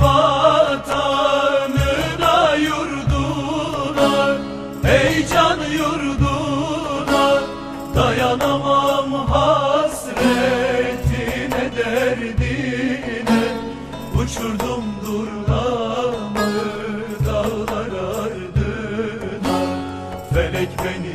vatanına yurduna Ey can yurduna dayanamam hasretine derdine. Uçurdum durlamı dağlar ardına felek beni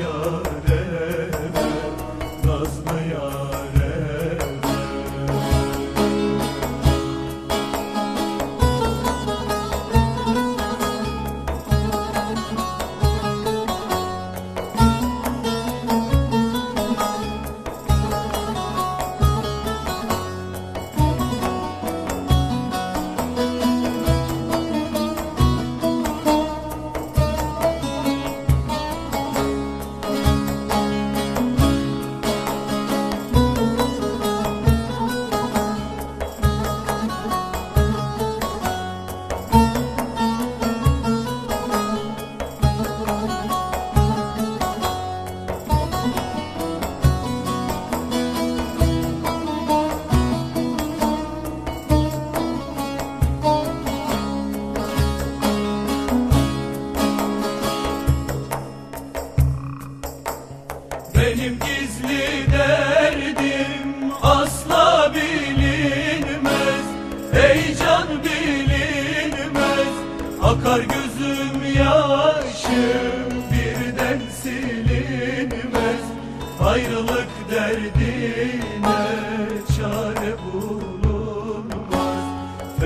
ya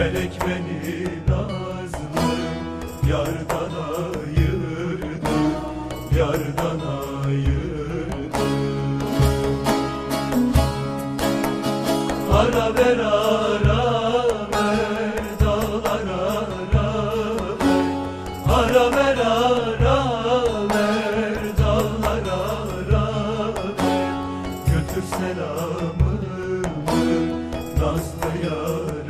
Felek beni nazlı yardan ayırdı Yardan ayırdı Ara ver ara ver dağlar ara ver. Ara ver ara ver dağlar ara ver. Götür selamımı nazlı yardan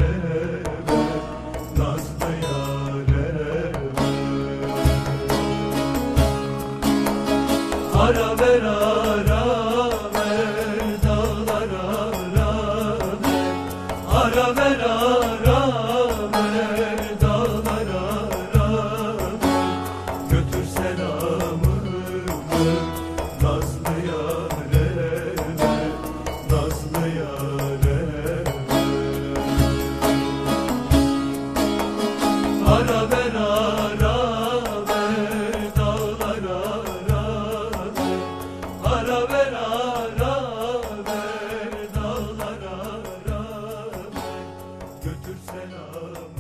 Ara ver ara. götür selam.